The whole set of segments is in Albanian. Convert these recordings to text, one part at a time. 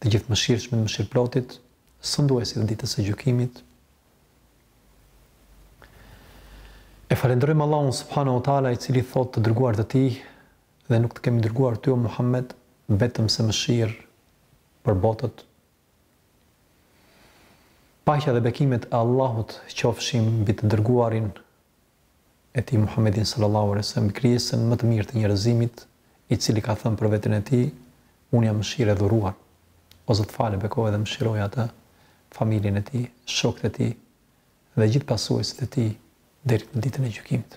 të gjithëmëshirshmit mëshirëplotit sunduesit të ditës së gjykimit E falënderojmë Allahun subhanahu wa taala i cili thotë të dërguarit të tij dhe nuk të kemi dërguar ty o Muhammed vetëm se mëshirë për botët Paqja dhe bekimet e Allahut qofshin mbi të dërguarin e Tij Muhammedin sallallahu alejhi ve sellem, krijesën më të mirë të njerëzimit, i cili ka thënë për veten e tij, Unë jam mëshirë e dhuruar. O Zot fale, bekoje dhe mëshiroje atë, familjen e tij, shokët e tij dhe gjithë pasuesit e tij deri në ditën e gjykimit.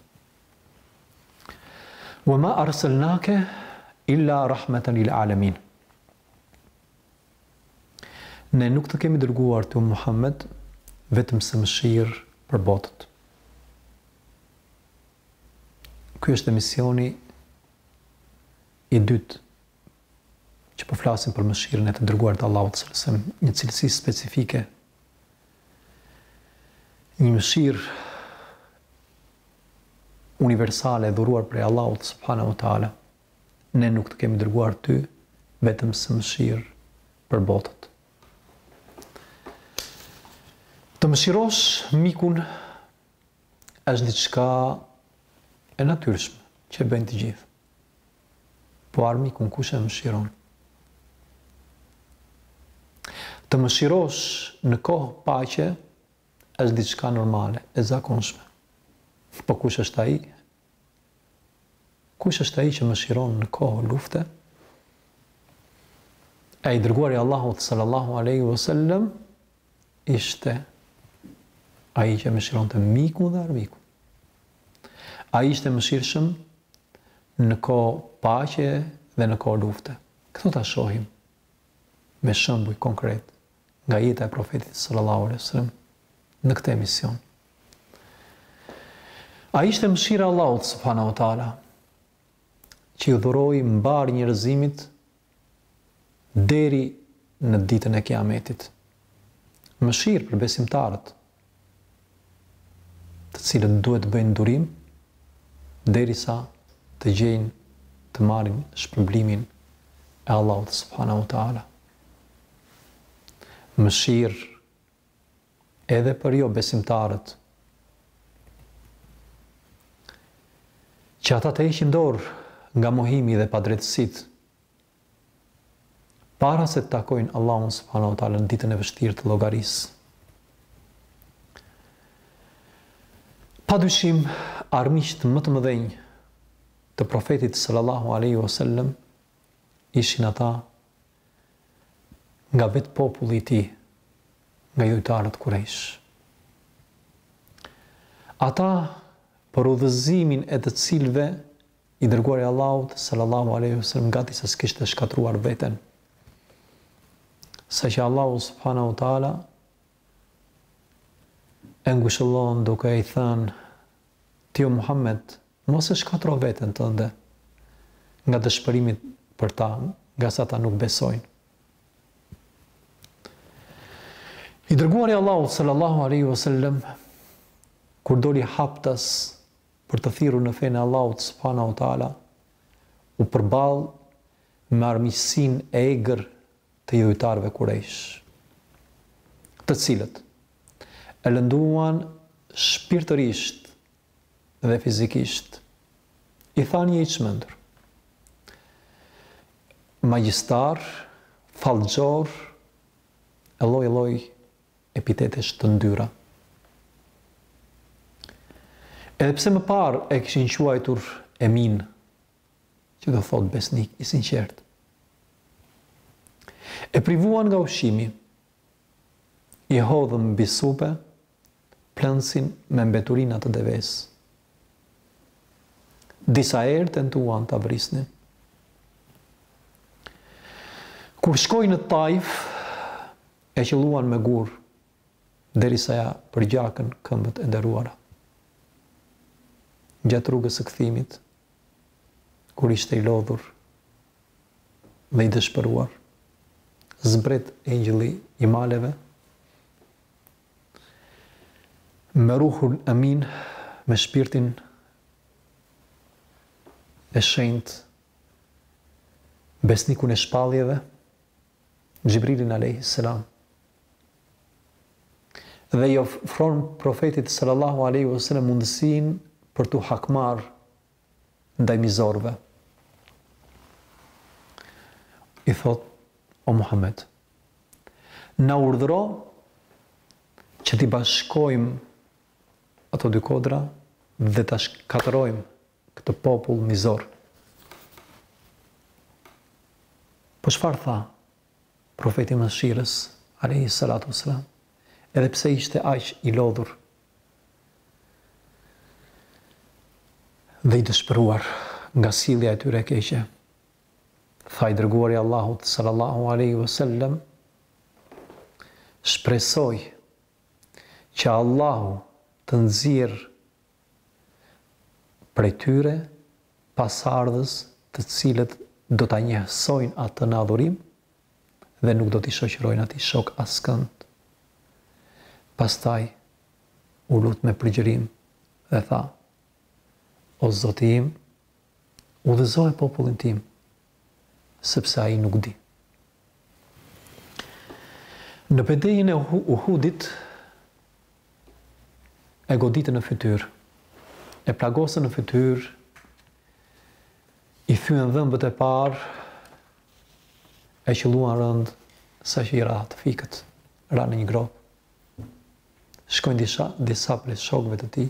Wa ma arsalnaka illa rahmatan lil alamin. Ne nuk të kemi dërguar ty o Muhammed vetëm se mëshirë për botët. Ky është emisioni i dytë që po flasim për mëshirën e të dërguarit të Allahut sallallahu alaihi wasallam, një cilësi specifike. Një mëshirë universale e dhuruar prej Allahut subhanahu wa taala. Ne nuk të kemi dërguar ty vetëm se mëshirë për botët. Të mëshirosh mikun është diçka e natyrshme që e bëjnë të gjithë. Po armikun kush e mëshiron? Të mëshirosh në kohë paqe është diçka normale, e zakonshme. Po kush është ai? Kush është ai që mëshiron në kohë lufte? E i dërguari i Allahut sallallahu alaihi wasallam ishte ai që mëshironte mikun dhe armikun. Ai ishte i mëshirshëm në kohë paqe dhe në kohë lufte. Këtë do ta shohim me shembuj konkretë nga jeta e profetit sallallahu alaihi wasallam në këtë emision. Ai ishte mëshira e Allahut subhanahu wa taala që i dhuroi mbarë njerëzimit deri në ditën e Kiametit. Mëshirë për besimtarët, të cilët duhet të bëjnë durim derisa të gjejnë të marrin shpërblimin e Allahut subhanahu wa taala. Mëshirë edhe për jobesimtarët, që ata të heqin dorë nga mohimi dhe padrejtësitë, para se të takojnë Allahun subhanahu wa taala në ditën e vështirë të llogarisë. Pa dyshim, armiqtë më të mëdhenj të profetit sallallahu alaihi wasallam ishin ata nga vetë populli i tij, nga idhujtarët Kurejsh. Ata për udhëzimin e të cilëve i dërguari i Allahut sallallahu alaihi wasallam gati sa s'kishte shkatërruar veten. Saqë Allahu subhanahu wa taala e ngushëllon duke i thënë ti o Muhammed Mos e shkatërro veten tënde nga dëshpërimi për ta, ngase ata nuk besojnë. I dërguari i Allahut sallallahu alaihi wasallam kur doli haptas për të thirrur në fenë e Allahut subhanahu wa taala, u përball me armiqësinë e egër të idhujtarëve kurejsh, të cilët e lënduan shpirtërisht dhe fizikisht, i thanë je i çmendur. Magjistar, fallxhor, e lloj lloj epitetesh të ndyra. Edhe pse më parë e kishin quajtur Emin, që do thotë besnik i sinqertë. E privuan nga ushqimi, i hodhën mbi supe plëndësin me mbeturinat e devesë. Disa herë tentuan ta vrisnin. Kur shkoi në Taif, e qëlluan me gurë derisa ia përgjakën këmbët e nderuara. Gjatë rrugës së kthimit, kur ishte i lodhur dhe i dëshpëruar, zbret engjëlli i maleve Me Ruhun Amin, me Shpirtin e Shenjtë, Besnikun e Shpalljeve, Xhibrilin Alejhi Selam, dhe i ofron Profetit Sallallahu Alejhi Veselam mundësinë për t'u hakmarrë ndaj mizorëve. I thotë, o Muhammed, na urdhëro që t'i bashkojmë ato dy kodra dhe ta shkatërrojmë këtë popull mizor. Po çfarë tha profeti i mëshirës, alayhi salatu wasalam, edhe pse ishte aq i lodhur dhe i dëshpëruar nga sjellja e tyre e keqe. Tha i Dërguari i Allahut, sallallahu alejhi ve sellem, Shpresoj që Allahu të nxjerrë prej tyre pasardhës të cilët do ta njehësojnë atë në adhurim dhe nuk do t'i shoqërojnë atij shok askënd. Pastaj u lut me përgjërim dhe tha: O Zoti im, Udhëzoje popullin tim, sepse ai nuk di. Në betejën e Uhudit e goditën në fytyrë. E plagosën në fytyrë. I thyen dhëmbët e parë. E qëlluan rëndë sa që i ra të fikët. Ra në një gropë. Shkojnë disa, disa prej shokëve të tij,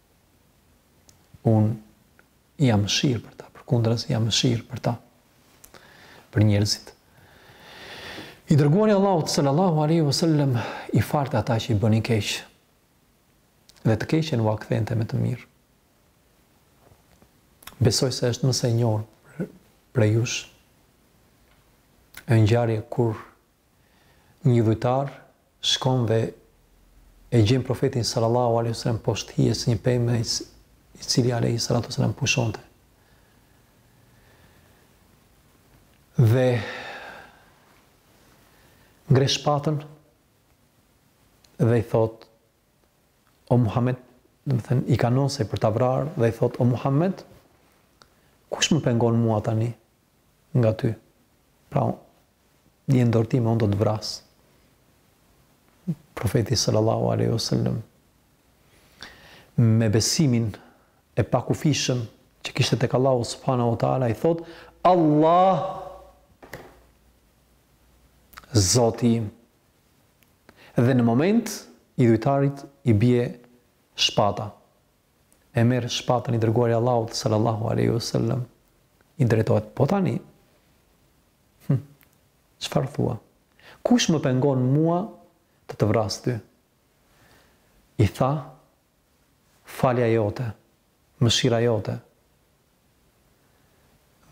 Unë jam mëshirë për ta, përkundrazi jam mëshirë për ta, për njerëzit. I dërguari i Allahut sallallahu alaihi wasallam i falte ata që i bënin keq. Dhe të keqen ua kthente me të mirë. Besoj se është mëse e njohur prej jush. Një ngjarje kur Një idhujtar shkon dhe e gjen Profetin sallallahu alejhi ve sellem poshtë hijes së një peme i cili alejhi salatu selam pushonte. Dhe ngre shpatën dhe i thotë o Muhammed, domethënë i kanoset për ta vrarë dhe i thotë o Muhammed, kush më pengon mua tani nga ty? Pra, Je në dorën time, unë do të vras. Profeti sallallahu alaihi wasallam me besimin e pakufishëm që kishte tek Allahu subhanahu wa taala i thotë Allah Zoti im. Dhe në moment idhujtarit i bie shpata. e merr shpatën i dërguari i Allahut sallallahu alaihi wasallam i drejtohet po tani hm, çfarë thua kush më pengon mua të të vras ty i tha falja jote mëshira jote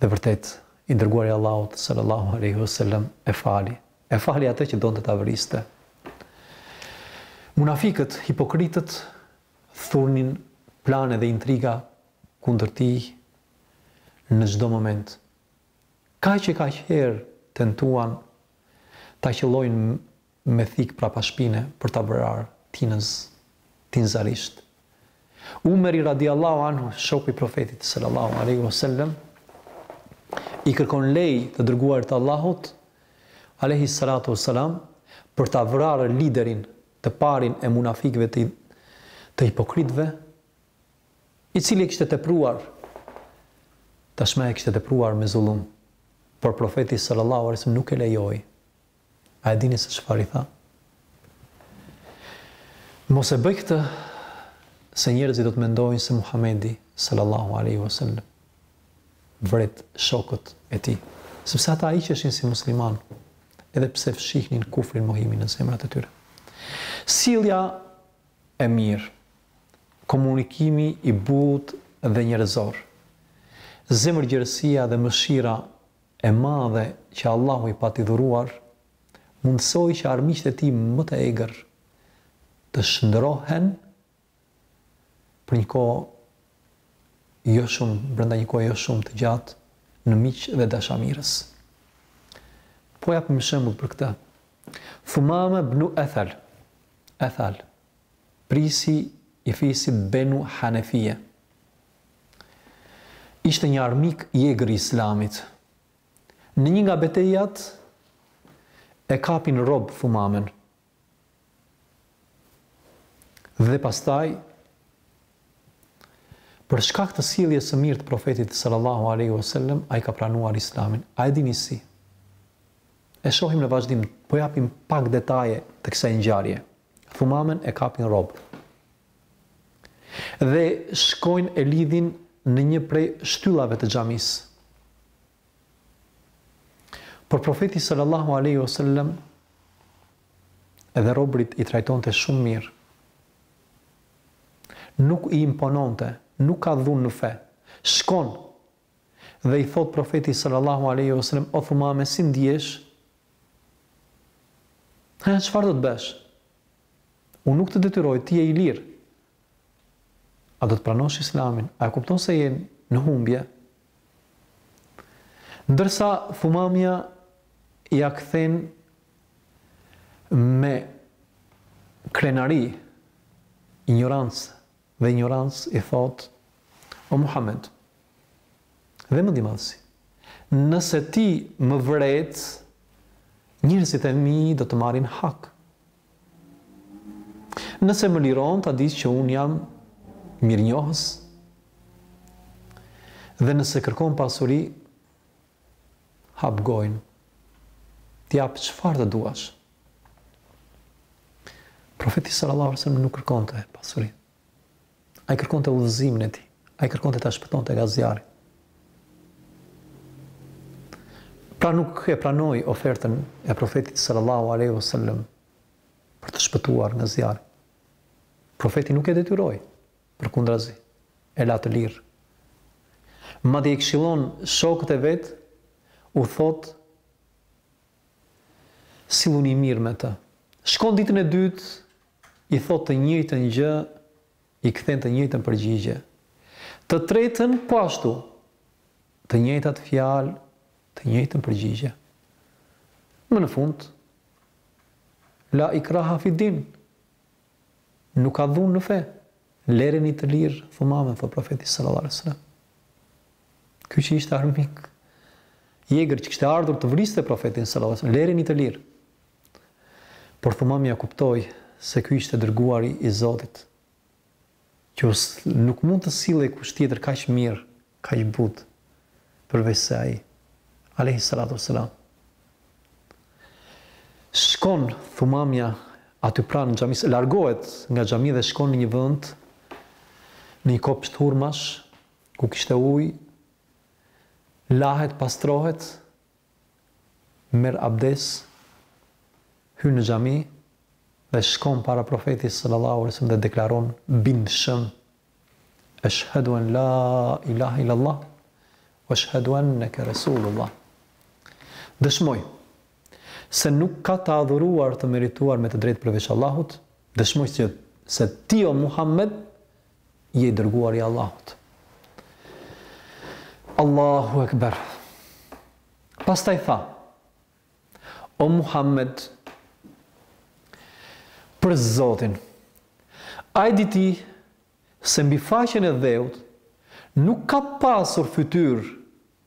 Dhe vërtet, i dërguari i Allahut sallallahu alaihi wasallam e fali, e fali atë që donte ta vriste. Munafikët, hipokritët thurnin plane dhe intriga kundër tij në çdo moment. Kaq e kaq herë tentuan ta qëllojnë me thikë prapa shpine për ta vrarë tinëz, tinëzarisht. Umeri radijallahu anhu, shoku i Profetit sallallahu alaihi wasallam, i kërkon leje të dërguarit të Allahut alaihi salatu wassalam për ta vrarë liderin të parin e munafikëve të, të hipokritëve, i cili e kishte tepruar, tashmë e kishte tepruar me zullum. Por profeti sallallahu alaihi wasallam nuk e lejoi. A e dini se çfarë i tha? Mos e bëj këtë se njerëzit do të mendojnë se Muhamedi sallallahu alaihi wasallam vret shokët e tij, sepse ata hiqeshin si muslimanë, edhe pse fshihnin kufrin mohimin në zemrat e tyre. Sjellja e mirë, komunikimi i butë dhe njerëzor, zemërgjerësia dhe mëshira e madhe që Allahu i pati dhuruar, mundësoi që armiqtë e tij më të egër të shndërrohen për një kohë jo shumë, brenda një kohe jo shumë të gjatë, në miq dhe dashamirës. Po jap një shembull për këtë. Thumame bënu ethal, ethal, prisi i fisit benu hanefije, Ishte një armik i egër i Islamit. Në një nga betejat e kapin rob Thumamen. Dhe pastaj për shkak të sjelljes së mirë të profetit sallallahu alaihi wasallam ai ka pranuar islamin. A e dini si? E shohim në vazhdim, po japim pak detaje të kësaj ngjarje. Thumamen e kapin rob. Dhe shkojnë e lidhin në një prej shtyllave të xhamisë. Por Profeti sallallahu alaihi wasallam edhe robrit i trajtonte shumë mirë. Nuk i impononte, nuk ka dhunë në fe. Shkon dhe i thotë Profeti sallallahu alaihi wasallam, "O Thumame, si ndihesh?" "Hë, çfarë do të bësh?" Unë nuk të detyroj, ti je i lirë. A do të pranosh Islamin? A e kupton se je në humbje? Ndërsa Thumamja ia kthen me krenari, injorancë Dhe injorancë i thotë, O Muhamed, dhe mëndjemadhësi, nëse ti më vret, njerëzit e mi do të marrin hak. Nëse më liron, ta dish që unë jam mirënjohës. Dhe nëse kërkon pasuri, hap gojën, të japë çfarë të duash. Profeti sallallahu alaihi wasallam nuk kërkonte pasuri. Ai kërkonte udhëzimin e tij, ai kërkonte ta shpëtonte nga zjarri. Pra nuk e pranoi ofertën e profetit sallallahu alaihi wasallam për të shpëtuar nga zjarri. Profeti nuk e detyroi përkundrazi, e la të lirë. Madje i këshillon shokët e vet, u thotë silluni mirë me të. Shkon ditën e dytë, i thotë të njëjtën gjë, i kthen të njëjtën përgjigje. Të tretën po ashtu. Të njëjtat fjalë, të njëjtën përgjigje. Më në fund la ikraha fi din. Nuk ka dhunë në fe. Lereni të lirë Thumamen, thotë profeti sallallahu alaihi wasallam. Ky që ishte armik i egër që kishte ardhur të vriste profetin sallallahu alaihi wasallam, lereni të lirë. Por Thumamja kuptoi se ky ishte i dërguari i Zotit. Që nuk mund të sillej kush tjetër kaq mirë, kaq butë, përveçse ai, alejhi salatu ue selam. Shkon Thumamja aty pranë xhamisë, largohet nga xhamia dhe shkon në një vend, në një kopsht hurmash, ku kishte ujë, lahet, pastrohet, merr abdes, hyn në xhami dhe shkon para Profetit sallallahu alejhi ve sellem dhe deklaron bindshëm, Eshhedu en la ilahe illallah, wa eshhedu enneke Resulullah. Dëshmoj se nuk ka të adhuruar të merituar me të drejtë përveç Allahut, dëshmoj se ti o Muhammed je i dërguari i Allahut. Allahu Ekber. Pastaj tha, o Muhammed, për Zotin, a e di ti se mbi faqen e dheut nuk ka pasur fytyrë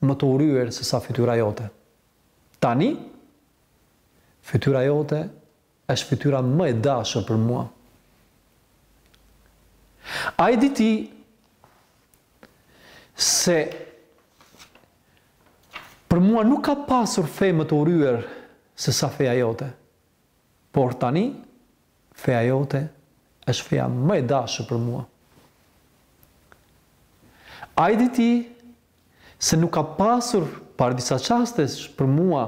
më të urryer se sa fytyra jote. Tani, fytyra jote Është fytyra më e dashur për mua. A e di ti se për mua nuk ka pasur fe më të urryer se sa feja jote. Por tani feja jote është feja më e dashur për mua. A e di ti se nuk ka pasur para disa çastesh për mua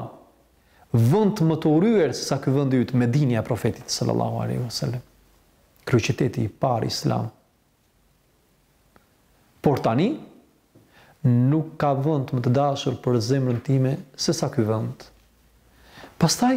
vend më të urryer sesa ky vendi yt Medinja e Profetit sallallahu alaihi wasallam kryeqyteti i parë islam por tani nuk ka vend më të dashur për zemrën time sesa ky vend pastaj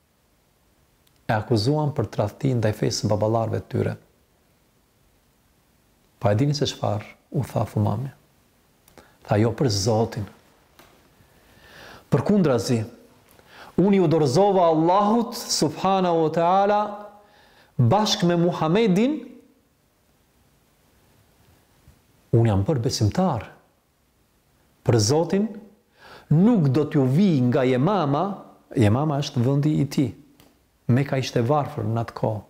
e akuzuan për tradhti ndaj fesë së baballarëve të tyre. Po a e dini se çfarë u tha Thumame? Tha jo për Zotin. Përkundrazi, unë iu dorëzova Allahut subhanahu wa taala bashkë me Muhamedin. Unë jam bërë besimtar Për Zotin, nuk do t'ju vijë nga Jemama, Jemama është vendi i tij. Meka ishte e varfër n'atë kohë.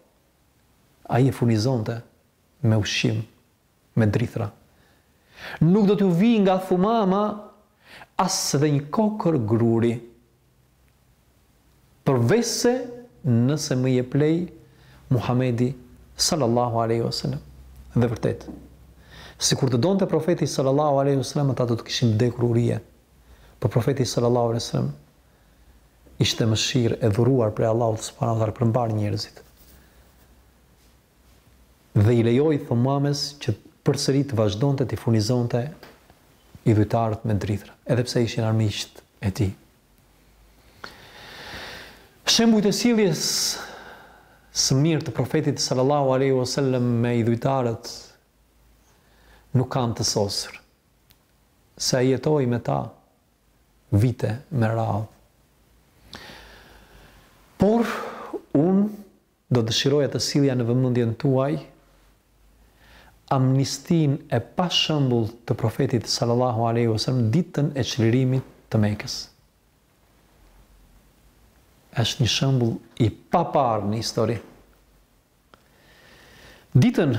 Ai e furnizonte me ushqim, me drithëra. Nuk do t'ju vijë nga Thumama as edhe një kokërr gruri, Përveçse nëse më jep leje Muhamedi sallallahu alejhi ve selem. Dhe vërtet, sikur të donte Profeti sallallahu alejhi ve selem ata do të kishin vdekur urie. Por Profeti sallallahu alejhi ve selem ishte mëshirë e dhuruar prej Allahut subhanehu teala për mbarë njerëzit. dhe i lejoi Thumames që përsëri të vazhdonte t'i furnizonte idhujtarët me drithëra, edhe pse ishin armiqtë e tij. Shembujt e sjelljes së mirë të Profetit sallallahu alaihi wasallam me idhujtarët nuk kanë të sosur, se ai jetoi me ta vite me radhë. Por unë Do dëshiroja të sillja në vëmendjen tuaj amnistinë e pashembullt të Profetit sallallahu alejhi ve sellem ditën e çlirimit të Mekës. Është një shembull i paparë në histori. Ditën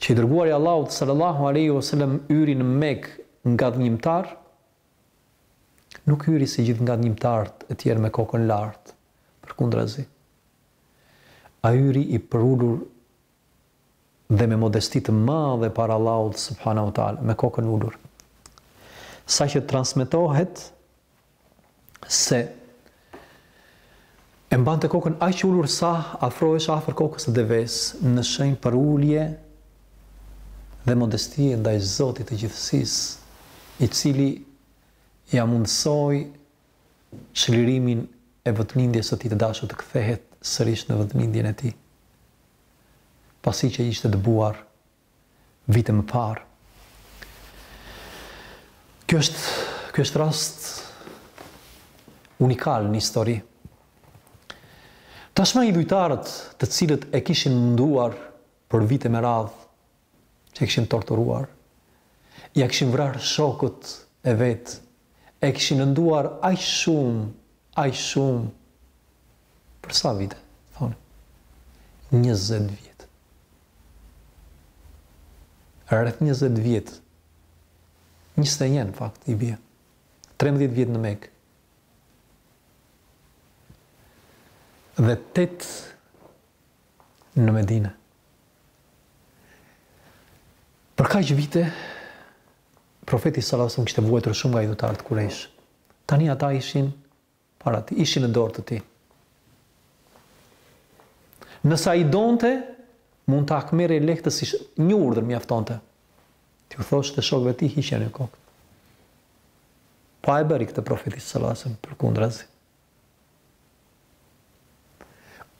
që i dërguari i Allahut sallallahu alaihi wasallam hyri në Mekë ngadhënjimtar, nuk hyri si gjithë ngadhënjimtarët e tjerë me kokën lart, Përkundrazi, ai hyri i përulur dhe me modesti të madhe para Allahut subhanahu wa taala, me kokën ulur. Saqë transmetohet se e mbante kokën aq ulur sa afrohesh afër kokës së deves në shenjë përuljeje dhe modestie ndaj Zotit të gjithësisë, i cili ia mundësoi çlirimin e vendlindjes së tij të dashur të kthehet sërish në vendlindjen e tij, pasi që ishte dëbuar vite më parë. Ky është, ky është rast unikal në histori. Tashmë idhujtarët të cilët e kishin munduar për vite me radhë që e kishin torturuar, ia kishin vrarë shokët e vet, e kishin lënduar aq shumë, aq shumë për sa vite, thoni? 20 vjet. Rreth 20 vjet. 21 në fakt i bie. 13 vjet në Mekë. Dhe 8 në Medinë. Për kaq vite profeti sallallahu alajhi wasallam kishte vuajtur shumë nga idhujtarët kurejsh. Tani ata ishin para tij, ishin në dorë të tij. Nëse ai donte, mund të hakmerrej lehtësisht, një urdhër mjaftonte t'iu thoshte shokëve të tij hiqjani kokën. Po a e bëri këtë profeti sallallahu alajhi wasallam? Përkundrazi,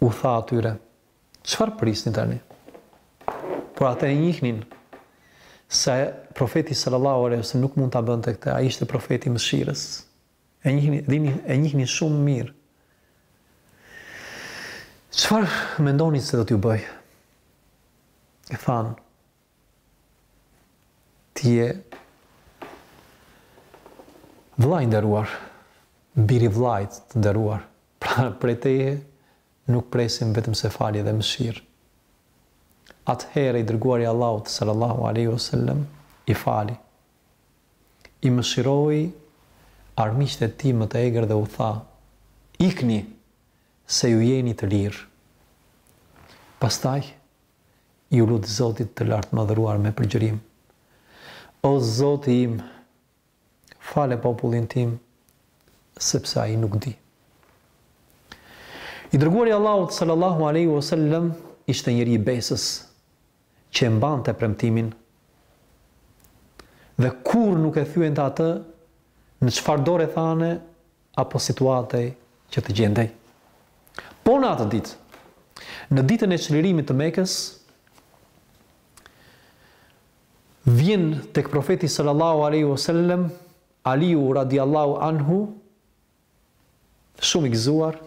u tha atyre, Çfarë prisni tani? Por ata e njihnin se profeti sallallahu alaihi wasallam nuk mund ta bënte këtë, ai ishte profeti i mëshirës. E njihnin, dini, e njihnin shumë mirë. Çfarë mendoni se do t'ju bëj? I thanë, ti je vëllai i nderuar, biri i vëllait të nderuar. Pra prej teje Nuk presim vetëmse falje dhe mëshirë. Atëherë i Dërguari i Allahut sallallahu alejhi ue sellem i fali, i mëshiroi armiqtë e tij më të egër dhe u tha, Ikni, se ju jeni të lirë. Pastaj iu lut Zotit të Lartmadhëruar me përgjërim, O Zoti im, Fale popullin tim sepse ai nuk di. I dërguari i Allahut sallallahu alaihi wasallam ishte njeri i besës që e mbante premtimin dhe kurrë nuk e thyente atë në çfarëdo rrethane apo situate që të gjendej. Po në atë ditë, në ditën e çlirimit të Mekës, Vjen tek Profeti sallallahu alejhi o sellem, Aliu radijallahu anhu, shumë i gëzuar,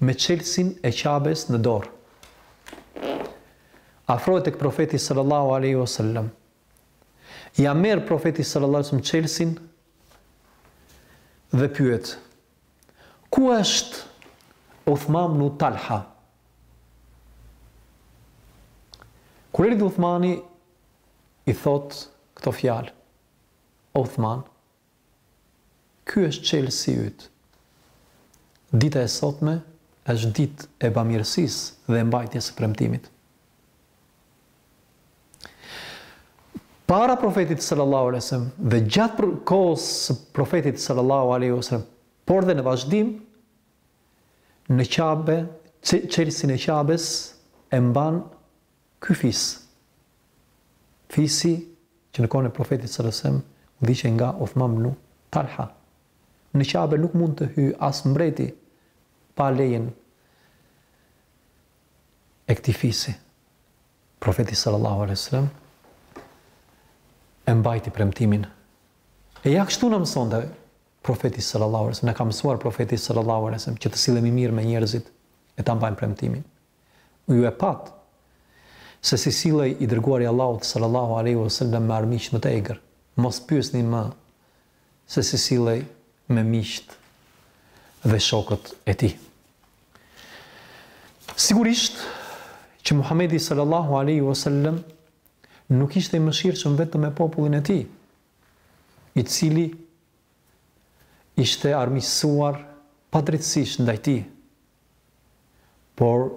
me çelësin e Qabes në dorë. Afrohet tek Profeti sallallahu alejhi o sellem. Ja merr Profeti sallallahu alejhi o sellem çelësin dhe pyet: Ku është Uthman ibn Talha? Kur erdhi Uthmani, i thotë këto fjalë, Uthman, ky është çelësi yt. Dita e sotme është ditë e bamirësisë dhe e mbajtjes së premtimit. Para Profetit sallallahu alejhi wasallam dhe gjatë kohës së Profetit sallallahu alejhi wasallam, por dhe në vazhdim në Qabe, çelësin e Qabes e mban Ky fis, fisi që në kohën e Profetit sallallahu alejhi ve sellem udhëhiqej nga Uthman ibn Talha, në Qabe nuk mund të hyjë as mbreti pa lejen e këtij fisi. Profeti sallallahu alejhi ve sellem e mbajti premtimin. E ja kështu na mësonte profeti sallallahu alejhi ve sellem, na ka mësuar profeti sallallahu alejhi ve sellem që të sillemi mirë me njerëzit e ta mbajmë premtimin. Ju e patë se si sillej i Dërguari i Allahut sallallahu alejhi ve sellem me armiqtë më të egër. Mos pyesni më se si sillej me miqtë dhe shokët e tij. Sigurisht që Muhamedi sallallahu alejhi ve sellem nuk ishte i mëshirshëm vetëm me popullin e tij, i cili ishte armiqësuar padrejtësisht ndaj tij, Por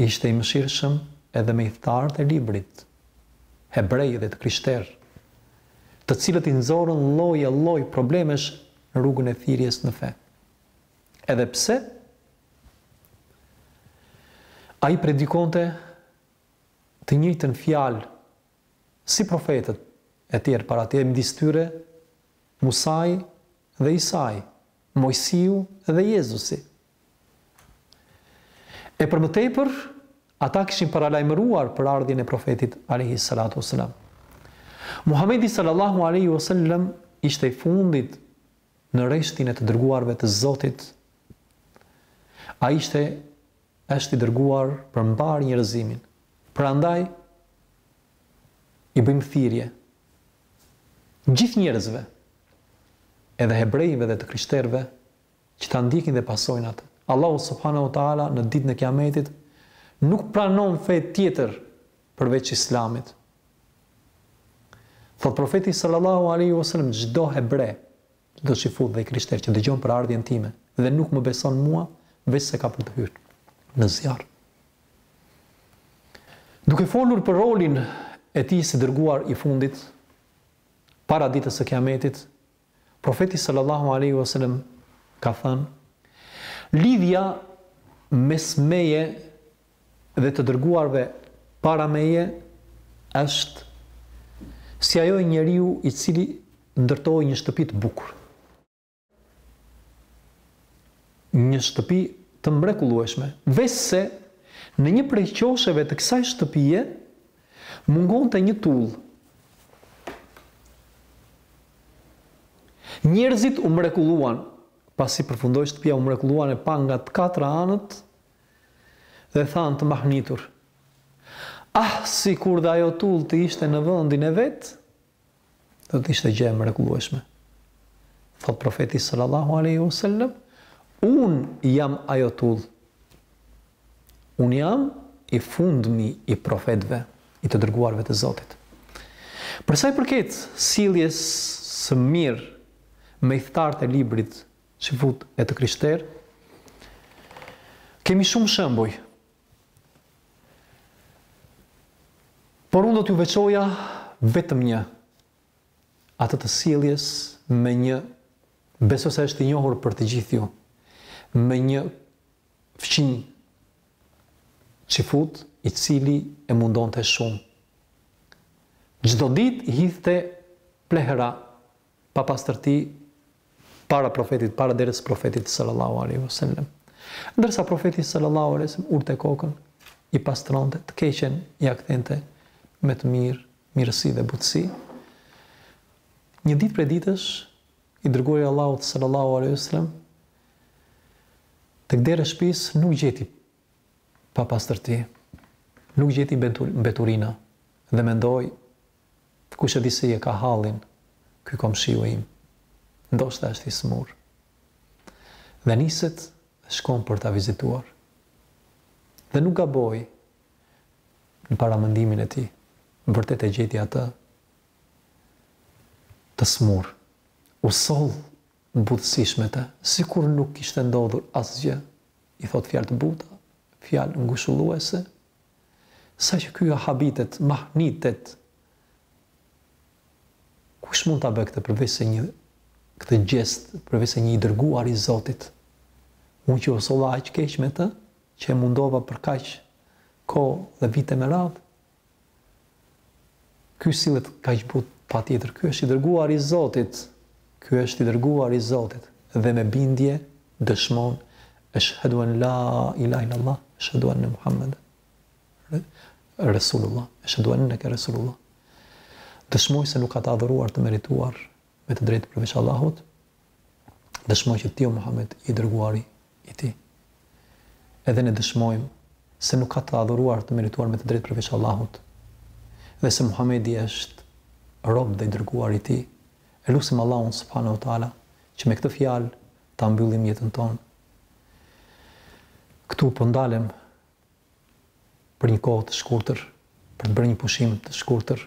ishte i mëshirshëm edhe me ithtarët e Librit, hebrej dhe të krishterë, të cilët i nxorën lloj e lloj problemesh në rrugën e thirrjes në fe. Edhe pse ai predikonte të njëjtën fjalë si profetët e tjerë para tij, midis tyre Musai Dhe Isai, Moisiu dhe Jezusi. E për më tepër, ata kishin paralajmëruar për ardhjen e profetit alaihi salatu wasalam. Muhamedi sallallahu alaihi wasallam ishte i fundit në rreshtin e të dërguarve të Zotit. Ai është i dërguar për mbarë njerëzimin. Prandaj, i bëjmë thirrje gjithë njerëzve, edhe hebrejve dhe të krishterëve, që ta ndjekin dhe pasojnë atë. Allahu subhanahu wa taala në ditën e Kiametit nuk pranon fe tjetër përveç Islamit. Thot profeti sallallahu alaihi wasallam çdo hebre Çdo çifut dhe i krishterë që dëgjon për ardhjen time dhe nuk më beson mua, veç se ka për të hyrë në zjarr. Duke folur për rolin e tij si i dërguar i fundit para ditës së Kiametit, profeti sallallahu alaihi wasallam ka thënë: Lidhja mes meje dhe të dërguarve para meje është si ajo e njeriut i cili ndërtoi një shtëpi të bukur. Një shtëpi të mrekullueshme, veçse në një prej qosheve të kësaj shtëpie mungonte një tullë. Njerëzit u mrekulluan, pasi përfundoi shtëpia u mrekulluan e panë nga të katra anët, Dhe thanë të mahnitur, Ah, sikur dhe ajo tullë të ishte në vendin e vet, do të ishte gjë e mrekullueshme. Thot profeti sallallahu alaihi wasallam, Unë jam ajo tullë. Unë jam i fundmi i profetëve, i të dërguarve të Zotit. Për sa i përket sjelljes së mirë me ithtarët e librit çifut e të krishterë, kemi shumë shembuj. Por unë do t'ju veçoja vetëm një, atë të sjelljes me një, besoj se është i njohur për të gjithë ju, me një fqinj çifut i cili e mundonte shumë. Çdo ditë i hidhte plehra papastërti para Profetit, para derës së Profetit sallallahu alaihi wasallam. Ndërsa Profeti sallallahu alaihi wasallam ulte kokën, i pastronte, të keqen ia kthente me të mirë, mirësi dhe butësi. Një ditë prej ditësh i dërguari i Allahut sallallahu alaihi wasallam tek dera e shtëpisë nuk gjeti papastërti. Nuk gjeti mbeturina dhe mendoi Kush e di si e ka hallin ky komshiu im. Ndoshta është i smur. Dhe niset shkon për ta vizituar. Dhe nuk gaboi në paramendimin e tij. Vërtet e gjeti atë të smur. U soll butësish me të, sikur nuk kishte ndodhur asgjë. I thotë fjalë të buta, fjalë ngushëlluese, Saqë ky habitet, mahnitet, kush mund ta bëjë këtë përveçse një këtë gjest, përveçse një i dërguar i Zotit. Unë që u solla aq keq me të, që e mundova për kaq kohë dhe vite me radhë, Ky sillet kaq but patjetër ky është i dërguar i Zotit ky është i dërguar i Zotit dhe me bindje dëshmon eshhedu en la ilaha illallah eshhedu enne Muhammed Resulullah eshhedu enneke Resulullah dëshmoj se nuk ka të adhuruar të merituar me të drejtë përveç Allahut Dëshmoj që ti o Muhammed i dërguari i Tij. Edhe ne dëshmojmë se nuk ka të adhuruar të merituar me të drejtë përveç Allahut dhe se Muhamedi është rob dhe i dërguar i Tij. E lusim Allahun subhanahu wa taala që me këtë fjalë ta mbyllim jetën tonë. Këtu po ndalem për një kohë të shkurtër, për të bërë një pushim të shkurtër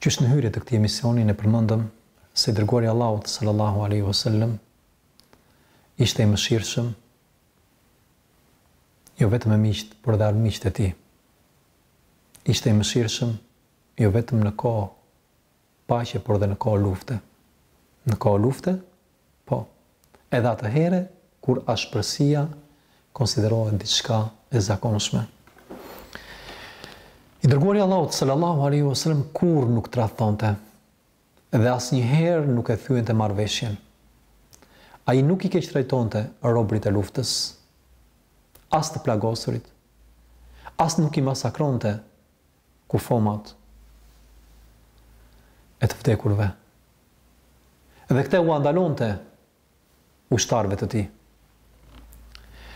Qysh në hyrje të këtij emisioni ne përmendëm se i Dërguari i Allahut sallallahu alejhi ve sellem ishte i mëshirshëm jo vetëm me miqtë, por dhe armiqtë e tij. Ishte i mëshirshëm jo vetëm në kohë paqe, por dhe në kohë lufte. Në kohë lufte Po, edhe atëherë kur ashpërsia konsiderohet diçka e zakonshme. I Dërguari i Allahut sallallahu alaihi wasallam kurrë nuk tradhtonte dhe asnjëherë nuk e thyente marrëveshjen. Ai nuk i keqtrajtonte robërit e luftës, as të plagosurit, as nuk i masakronte kufomat e të vdekurve. Dhe këtë ua ndalonte ushtarëve të tij.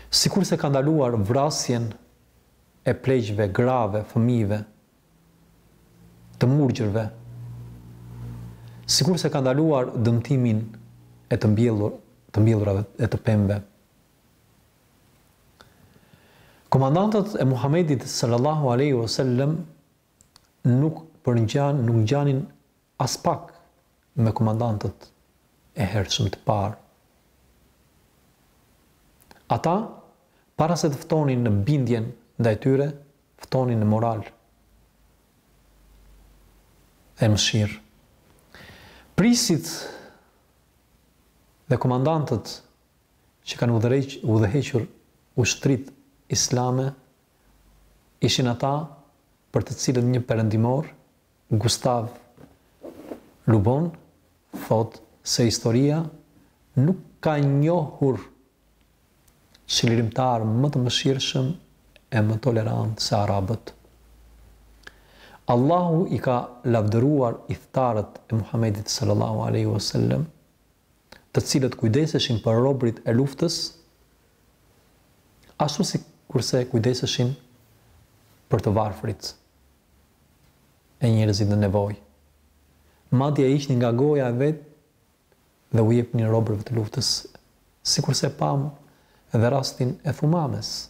Sikurse ka ndaluar vrasjen e pleqve, grave, fëmijëve, të murgjërve. Sikurse ka ndaluar dëmtimin e të mbjellur, të mbjellurave e të pemëve. Komandantët e Muhamedit sallallahu alaihi wasallam nuk përngjan, nuk ngjanin aspak me komandantët e hershëm të parë. Ata para se të ftonin në bindjen ndaj tyre, ftonin në moral. E mëshirë. Prijësit dhe komandantët që kanë udhëhequr ushtritë islame ishin ata për të cilët një perëndimor, Gustav Le Bon, thotë se historia nuk ka njohur çlirimtarë më të mëshirshëm e më tolerantë se arabët. Allahu i ka lavdëruar ithtarët e Muhamedit sallallahu alaihi wasallam të cilët kujdeseshin për robërit e luftës, ashtu sikurse kujdeseshin për të varfrit e njerëzit në nevojë. Madje e hiqnin nga goja e vet dhe u jepnin robërve të luftës, sikurse pamë dhe rastin e Thumames.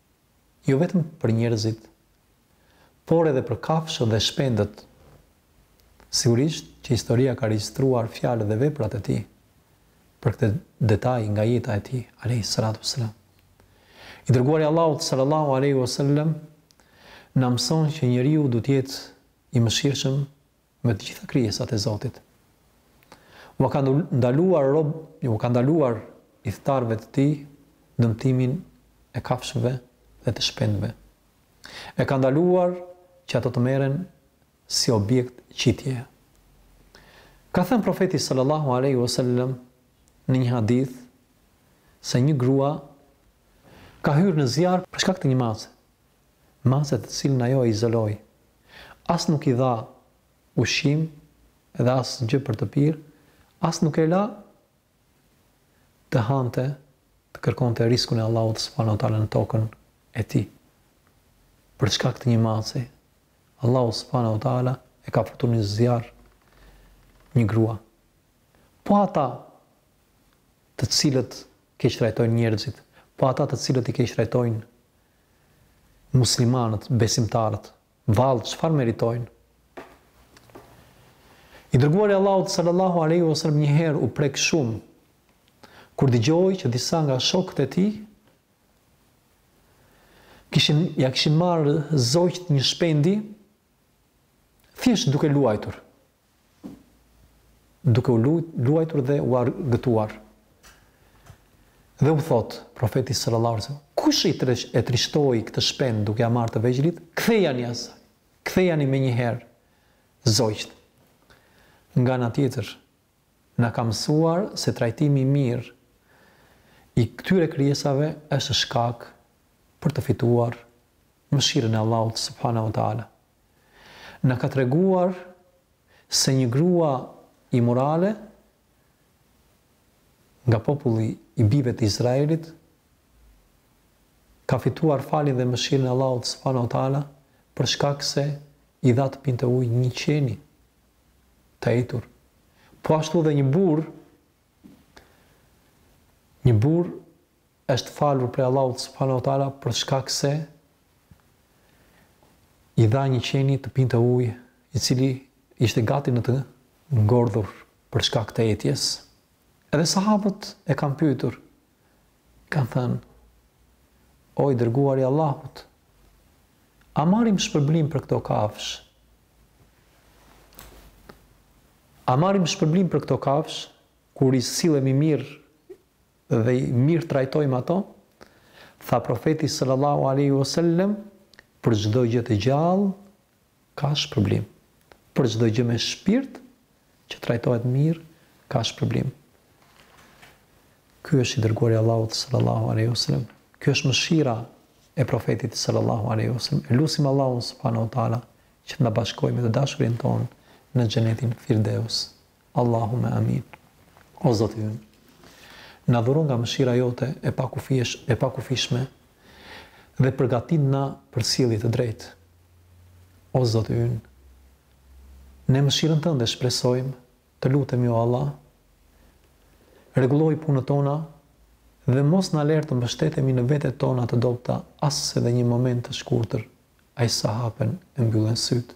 jo vetëm për njerëzit, por edhe për kafshët dhe shpendët. Sigurisht që historia ka regjistruar fjalët dhe veprat e tij për këtë detaj nga jeta e tij, alejhi salatu wasallam. I dërguari i Allahut sallallahu alejhi wasallam na mëson që njeriu duhet të jetë i mëshirshëm Me të gjitha krijesat e Zotit. Ua ka ndaluar rob, ua ka ndaluar ithtarëve të tij dëmtimin e kafshëve dhe të shpendëve. E ka ndaluar që ato të merren si objekt qitjeje. Ka thënë profeti sallallahu alaihi wasallam në një hadith se një grua ka hyrë në zjarr për shkak të një mace. mace të cilën ajo e izoloi. As nuk i dha ushqim dhe asgjë për të pirë, as nuk e la të hante, të kërkonte rizkun e Allahut subhanahu wa taala në tokën e tij. Për shkak të një mace, Allahu subhanahu wa taala e ka futur në zjarr një grua. Po ata të cilët keqtrajtojnë njerëzit, po ata të cilët i keqtrajtojnë Muslimanët, besimtarët, vallë çfarë meritojnë? I dërguari i Allahut sallallahu alaihi wasallam një herë u prek shumë kur dëgjoi që disa nga shokët e tij kishin ia kishin marrë zogjtë një shpendi thjesht duke luajtur. duke u luajtur dhe u argëtuar. Dhe u thotë, profeti sallallahu alaihi wasallam, kush i tresh e trishtoi këtë shpend duke ia marrë të vegjlit, kthejani asaj, kthejani menjëherë zogjtë. Nga ana tjetër, na ka mësuar se trajtimi i mirë i këtyre krijesave është shkak për të fituar mëshirën e Allahut subhanahu wa taala. Na ka treguar se një grua imorale nga populli i bijve të Izraelit ka fituar faljen dhe mëshirën e Allahut subhanahu wa taala për shkak se i dha të pinte ujë një qeni të etur. Po ashtu edhe një burrë, një burrë është falur prej Allahut subhanahu wa taala për shkak se i dha një qeni të pinte ujë, i cili ishte gati në të ngordhur për shkak të etjes. Edhe sahabët e kanë pyetur, kanë thënë: O i dërguari i Allahut, a marrim shpërblim për këto kafshë? A marrim shpërblim për këto kafshë kur i sillemi mirë dhe i mirëtrajtojmë ato, tha Profeti sallallahu alejhi ve sellem, për çdo gjë të gjallë ka shpërblim. Për çdo gjë me shpirt që trajtohet mirë ka shpërblim. Ky është i dërguari i Allahut sallallahu alejhi ve sellem. Ky është mëshira e Profetit sallallahu alejhi ve sellem. Lusim Allahun subhanahu wa taala që të na bashkojë me të dashurin tonë në xhenetin Firdeus. Allahume Amin. O Zoti ynë, na dhuro nga mëshira jote e pakufish, e pakufishme dhe përgatitna për sjellje të drejtë. O Zoti ynë, ne mëshirën tënde shpresojmë, të lutemi o Allah, rregulloji punët tona dhe mos na lër të mbështetemi në vetet tona të dobëta as edhe një moment të shkurtër, aq sa hapen e mbyllen sytë.